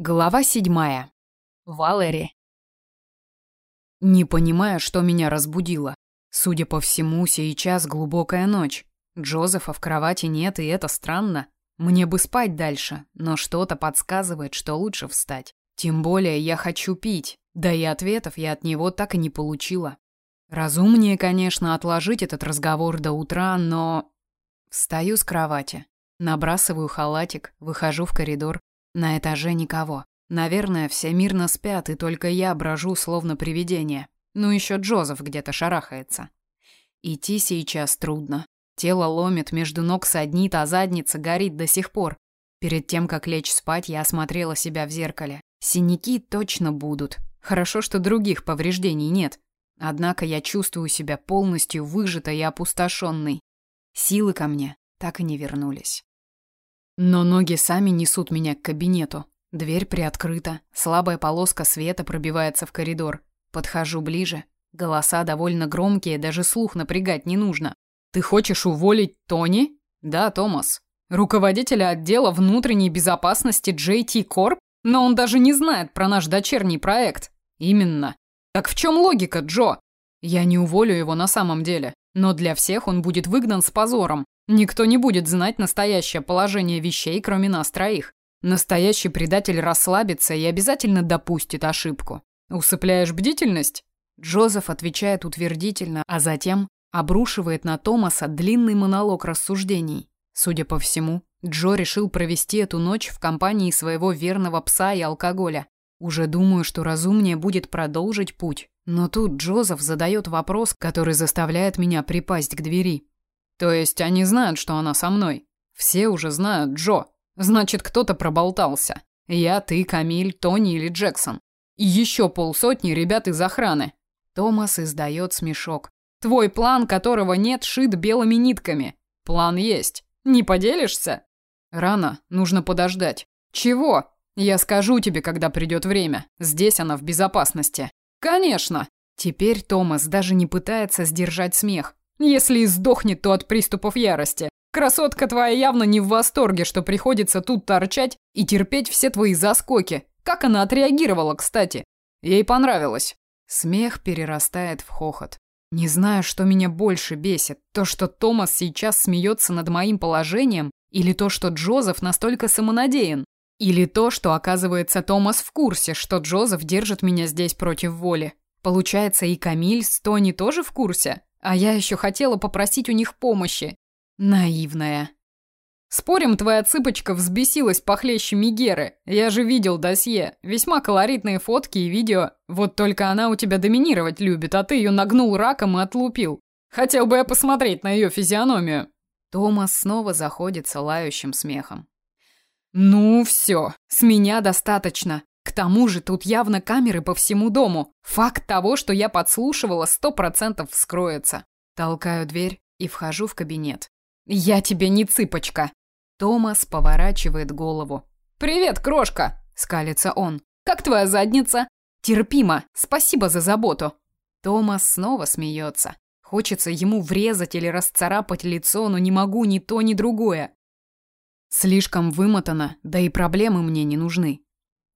Глава седьмая. Валери. Не понимаю, что меня разбудило. Судя по всему, сейчас глубокая ночь. Джозефа в кровати нет, и это странно. Мне бы спать дальше, но что-то подсказывает, что лучше встать. Тем более я хочу пить, да и ответов я от него так и не получила. Разумнее, конечно, отложить этот разговор до утра, но... Встаю с кровати, набрасываю халатик, выхожу в коридор, на этаже никого. Наверное, все мирно спят, и только я брожу, словно привидение. Ну еще Джозеф где-то шарахается. Идти сейчас трудно. Тело ломит, между ног саднит, а задница горит до сих пор. Перед тем, как лечь спать, я осмотрела себя в зеркале. Синяки точно будут. Хорошо, что других повреждений нет. Однако я чувствую себя полностью выжатой и опустошенной. Силы ко мне так и не вернулись. Но ноги сами несут меня к кабинету. Дверь приоткрыта, слабая полоска света пробивается в коридор. Подхожу ближе. Голоса довольно громкие, даже слух напрягать не нужно. Ты хочешь уволить Тони? Да, Томас. Руководителя отдела внутренней безопасности JT Corp? Но он даже не знает про наш дочерний проект. Именно. Так в чем логика, Джо? Я не уволю его на самом деле, но для всех он будет выгнан с позором. Никто не будет знать настоящее положение вещей, кроме нас троих. Настоящий предатель расслабится и обязательно допустит ошибку. Усыпляешь бдительность? Джозеф отвечает утвердительно, а затем обрушивает на Томаса длинный монолог рассуждений. Судя по всему, Джо решил провести эту ночь в компании своего верного пса и алкоголя. Уже думаю, что разумнее будет продолжить путь. Но тут Джозеф задает вопрос, который заставляет меня припасть к двери. То есть они знают, что она со мной. Все уже знают Джо. Значит, кто-то проболтался. Я, ты, Камиль, Тони или Джексон. И еще полсотни ребят из охраны. Томас издает смешок. Твой план, которого нет, шит белыми нитками. План есть. Не поделишься? Рано, нужно подождать. Чего? Я скажу тебе, когда придет время. Здесь она в безопасности. Конечно. Теперь Томас даже не пытается сдержать смех. Если и сдохнет, то от приступов ярости. Красотка твоя явно не в восторге, что приходится тут торчать и терпеть все твои заскоки. Как она отреагировала, кстати? Ей понравилось. Смех перерастает в хохот. Не знаю, что меня больше бесит. То, что Томас сейчас смеется над моим положением, или то, что Джозеф настолько самонадеян. Или то, что, оказывается, Томас в курсе, что Джозеф держит меня здесь против воли. Получается, и Камиль с Тони тоже в курсе? А я еще хотела попросить у них помощи. Наивная. Спорим, твоя цыпочка взбесилась похлеще Мигеры. Я же видел досье. Весьма колоритные фотки и видео. Вот только она у тебя доминировать любит, а ты ее нагнул раком и отлупил. Хотел бы я посмотреть на ее физиономию. Томас снова заходится лающим смехом. Ну все, с меня достаточно. К тому же тут явно камеры по всему дому. Факт того, что я подслушивала, сто процентов вскроется. Толкаю дверь и вхожу в кабинет. «Я тебе не цыпочка!» Томас поворачивает голову. «Привет, крошка!» – скалится он. «Как твоя задница?» «Терпимо, спасибо за заботу!» Томас снова смеется. Хочется ему врезать или расцарапать лицо, но не могу ни то, ни другое. Слишком вымотано, да и проблемы мне не нужны.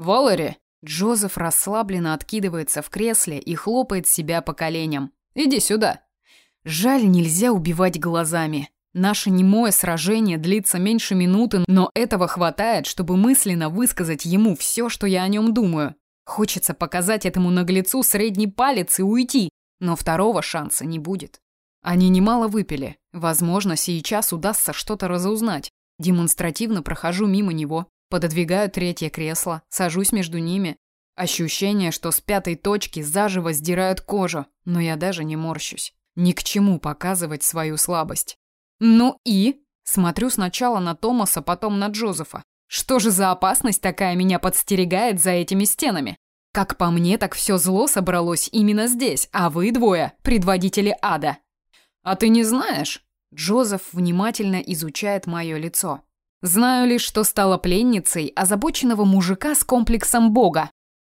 «Валери!» Джозеф расслабленно откидывается в кресле и хлопает себя по коленям. «Иди сюда!» Жаль, нельзя убивать глазами. Наше немое сражение длится меньше минуты, но этого хватает, чтобы мысленно высказать ему все, что я о нем думаю. Хочется показать этому наглецу средний палец и уйти, но второго шанса не будет. Они немало выпили. Возможно, сейчас удастся что-то разузнать. Демонстративно прохожу мимо него, Пододвигаю третье кресло, сажусь между ними. Ощущение, что с пятой точки заживо сдирают кожу, но я даже не морщусь. Ни к чему показывать свою слабость. Ну и? Смотрю сначала на Томаса, потом на Джозефа. Что же за опасность такая меня подстерегает за этими стенами? Как по мне, так все зло собралось именно здесь, а вы двое – предводители ада. А ты не знаешь? Джозеф внимательно изучает мое лицо. Знаю лишь, что стала пленницей озабоченного мужика с комплексом бога.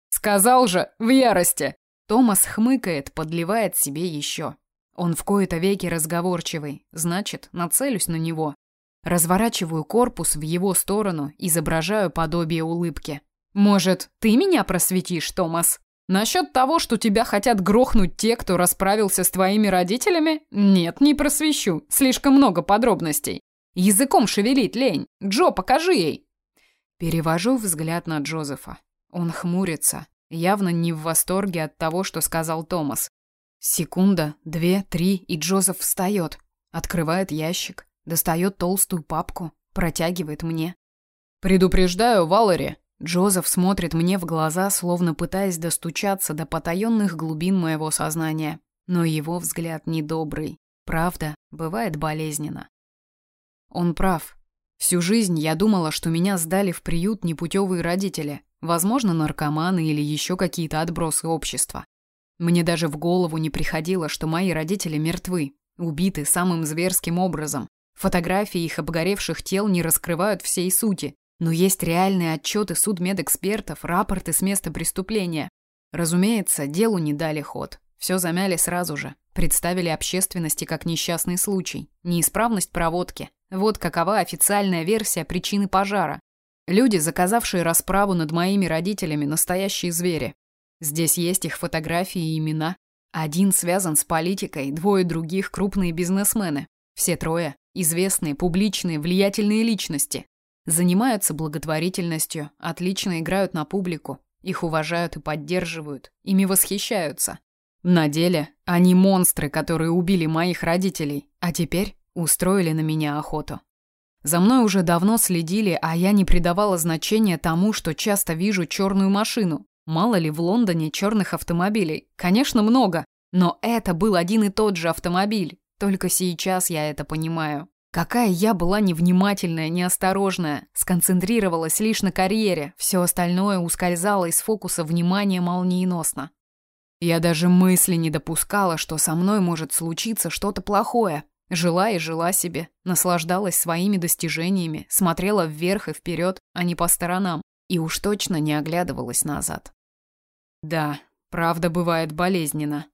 Сказал же, в ярости. Томас хмыкает, подливает себе еще. Он в кои-то веки разговорчивый, значит, нацелюсь на него. Разворачиваю корпус в его сторону, изображаю подобие улыбки. Может, ты меня просветишь, Томас? Насчет того, что тебя хотят грохнуть те, кто расправился с твоими родителями? Нет, не просвещу. Слишком много подробностей. Языком шевелить лень. Джо, покажи ей. Перевожу взгляд на Джозефа. Он хмурится, явно не в восторге от того, что сказал Томас. Секунда, две, три, и Джозеф встает, открывает ящик, достает толстую папку, протягивает мне. «Предупреждаю, Валери, Джозеф смотрит мне в глаза, словно пытаясь достучаться до потаенных глубин моего сознания. Но его взгляд недобрый. Правда, бывает болезненно. Он прав. Всю жизнь я думала, что меня сдали в приют непутевые родители, возможно, наркоманы или еще какие-то отбросы общества. Мне даже в голову не приходило, что мои родители мертвы, убиты самым зверским образом. Фотографии их обгоревших тел не раскрывают всей сути, но есть реальные отчеты судмедэкспертов, рапорты с места преступления. Разумеется, делу не дали ход. Все замяли сразу же. Представили общественности как несчастный случай. Неисправность проводки. Вот какова официальная версия причины пожара. Люди, заказавшие расправу над моими родителями, настоящие звери. Здесь есть их фотографии и имена. Один связан с политикой, двое других крупные бизнесмены. Все трое известные, публичные, влиятельные личности. Занимаются благотворительностью, отлично играют на публику, их уважают и поддерживают, ими восхищаются. На деле они монстры, которые убили моих родителей, а теперь устроили на меня охоту. За мной уже давно следили, а я не придавала значения тому, что часто вижу черную машину. Мало ли в Лондоне черных автомобилей. Конечно, много, но это был один и тот же автомобиль. Только сейчас я это понимаю. Какая я была невнимательная, неосторожная, сконцентрировалась лишь на карьере, все остальное ускользало из фокуса внимания молниеносно. Я даже мысли не допускала, что со мной может случиться что-то плохое. Жила и жила себе, наслаждалась своими достижениями, смотрела вверх и вперед, а не по сторонам, и уж точно не оглядывалась назад. Да, правда бывает болезненно.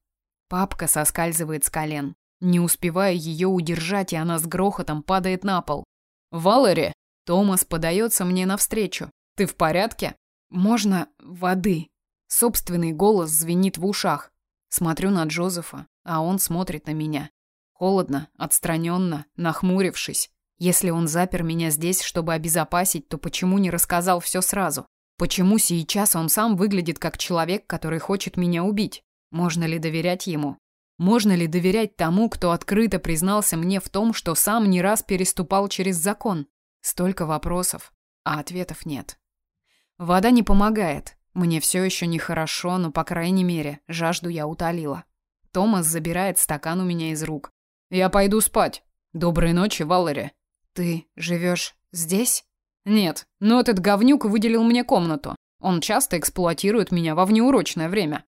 Папка соскальзывает с колен. Не успеваю ее удержать, и она с грохотом падает на пол. «Валери!» Томас подается мне навстречу. «Ты в порядке?» «Можно воды?» Собственный голос звенит в ушах. Смотрю на Джозефа, а он смотрит на меня. Холодно, отстраненно, нахмурившись. Если он запер меня здесь, чтобы обезопасить, то почему не рассказал все сразу? Почему сейчас он сам выглядит как человек, который хочет меня убить? Можно ли доверять ему? Можно ли доверять тому, кто открыто признался мне в том, что сам не раз переступал через закон? Столько вопросов, а ответов нет. Вода не помогает. Мне все еще нехорошо, но, по крайней мере, жажду я утолила. Томас забирает стакан у меня из рук. «Я пойду спать. Доброй ночи, Валери». «Ты живешь здесь?» «Нет, но этот говнюк выделил мне комнату. Он часто эксплуатирует меня во внеурочное время.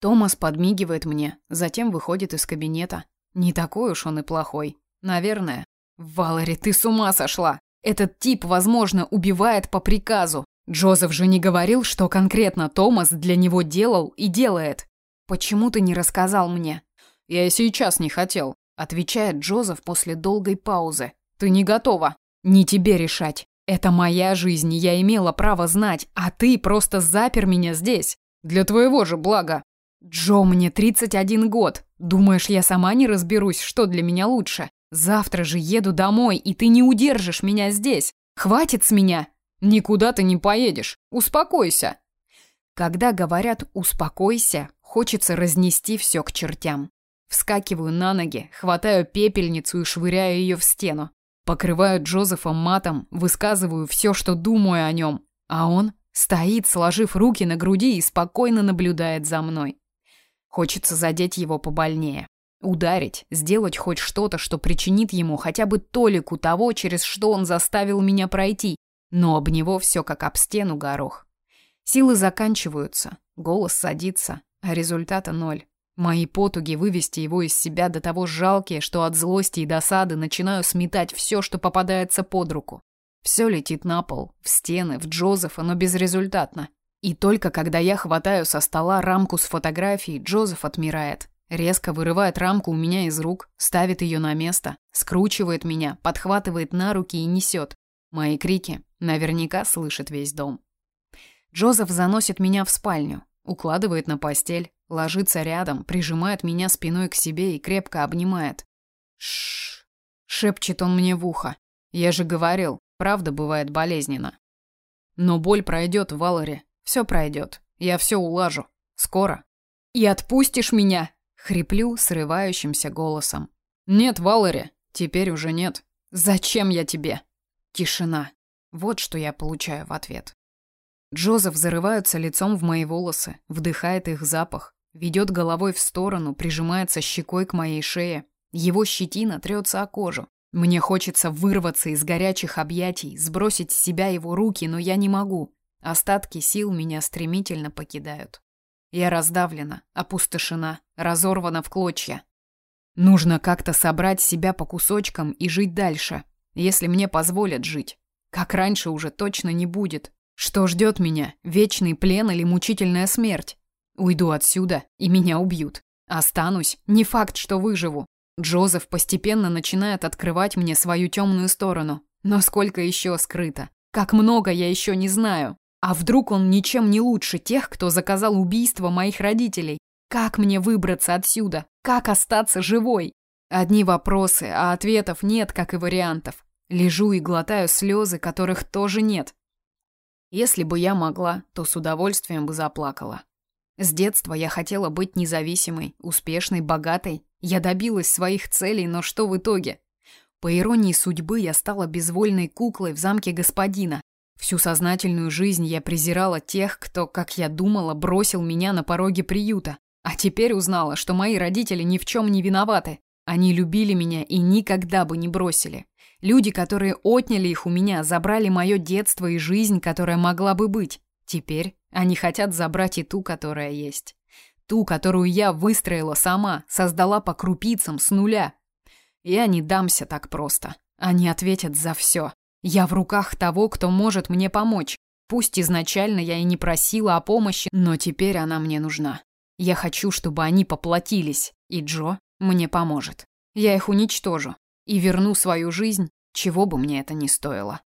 Томас подмигивает мне, затем выходит из кабинета. Не такой уж он и плохой. Наверное. Валери, ты с ума сошла. Этот тип, возможно, убивает по приказу. Джозеф же не говорил, что конкретно Томас для него делал и делает. Почему ты не рассказал мне? Я и сейчас не хотел, отвечает Джозеф после долгой паузы. Ты не готова. Не тебе решать. Это моя жизнь, и я имела право знать, а ты просто запер меня здесь. Для твоего же блага. «Джо, мне 31 год. Думаешь, я сама не разберусь, что для меня лучше? Завтра же еду домой, и ты не удержишь меня здесь. Хватит с меня!» «Никуда ты не поедешь. Успокойся!» Когда говорят «успокойся», хочется разнести все к чертям. Вскакиваю на ноги, хватаю пепельницу и швыряю ее в стену. Покрываю Джозефа матом, высказываю все, что думаю о нем. А он стоит, сложив руки на груди и спокойно наблюдает за мной. Хочется задеть его побольнее. Ударить, сделать хоть что-то, что причинит ему хотя бы толику того, через что он заставил меня пройти. Но об него все как об стену горох. Силы заканчиваются, голос садится, а результата ноль. Мои потуги вывести его из себя до того жалкие, что от злости и досады начинаю сметать все, что попадается под руку. Все летит на пол, в стены, в Джозефа, но безрезультатно. И только когда я хватаю со стола рамку с фотографией, Джозеф отмирает. Резко вырывает рамку у меня из рук, ставит ее на место, скручивает меня, подхватывает на руки и несет. Мои крики наверняка слышит весь дом. Джозеф заносит меня в спальню, укладывает на постель, ложится рядом, прижимает меня спиной к себе и крепко обнимает. Шш, шепчет он мне в ухо. Я же говорил, правда бывает болезненно. Но боль пройдет, Валери, все пройдет. Я все улажу. Скоро. И отпустишь меня? Хриплю срывающимся голосом. Нет, Валери, теперь уже нет. Зачем я тебе? Тишина. Вот что я получаю в ответ. Джозеф зарывается лицом в мои волосы, вдыхает их запах, ведет головой в сторону, прижимается щекой к моей шее. Его щетина трется о кожу. Мне хочется вырваться из горячих объятий, сбросить с себя его руки, но я не могу. Остатки сил меня стремительно покидают. Я раздавлена, опустошена, разорвана в клочья. Нужно как-то собрать себя по кусочкам и жить дальше, если мне позволят жить. Как раньше уже точно не будет. Что ждет меня? Вечный плен или мучительная смерть? Уйду отсюда, и меня убьют. Останусь, не факт, что выживу. Джозеф постепенно начинает открывать мне свою темную сторону. Но сколько еще скрыто? Как много я еще не знаю. А вдруг он ничем не лучше тех, кто заказал убийство моих родителей? Как мне выбраться отсюда? Как остаться живой? Одни вопросы, а ответов нет, как и вариантов. Лежу и глотаю слезы, которых тоже нет. Если бы я могла, то с удовольствием бы заплакала. С детства я хотела быть независимой, успешной, богатой. Я добилась своих целей, но что в итоге? По иронии судьбы, я стала безвольной куклой в замке господина, Всю сознательную жизнь я презирала тех, кто, как я думала, бросил меня на пороге приюта. А теперь узнала, что мои родители ни в чем не виноваты. Они любили меня и никогда бы не бросили. Люди, которые отняли их у меня, забрали мое детство и жизнь, которая могла бы быть. Теперь они хотят забрать и ту, которая есть. Ту, которую я выстроила сама, создала по крупицам с нуля. Я не дамся так просто. Они ответят за все. Я в руках того, кто может мне помочь. Пусть изначально я и не просила о помощи, но теперь она мне нужна. Я хочу, чтобы они поплатились, и Джо мне поможет. Я их уничтожу и верну свою жизнь, чего бы мне это ни стоило.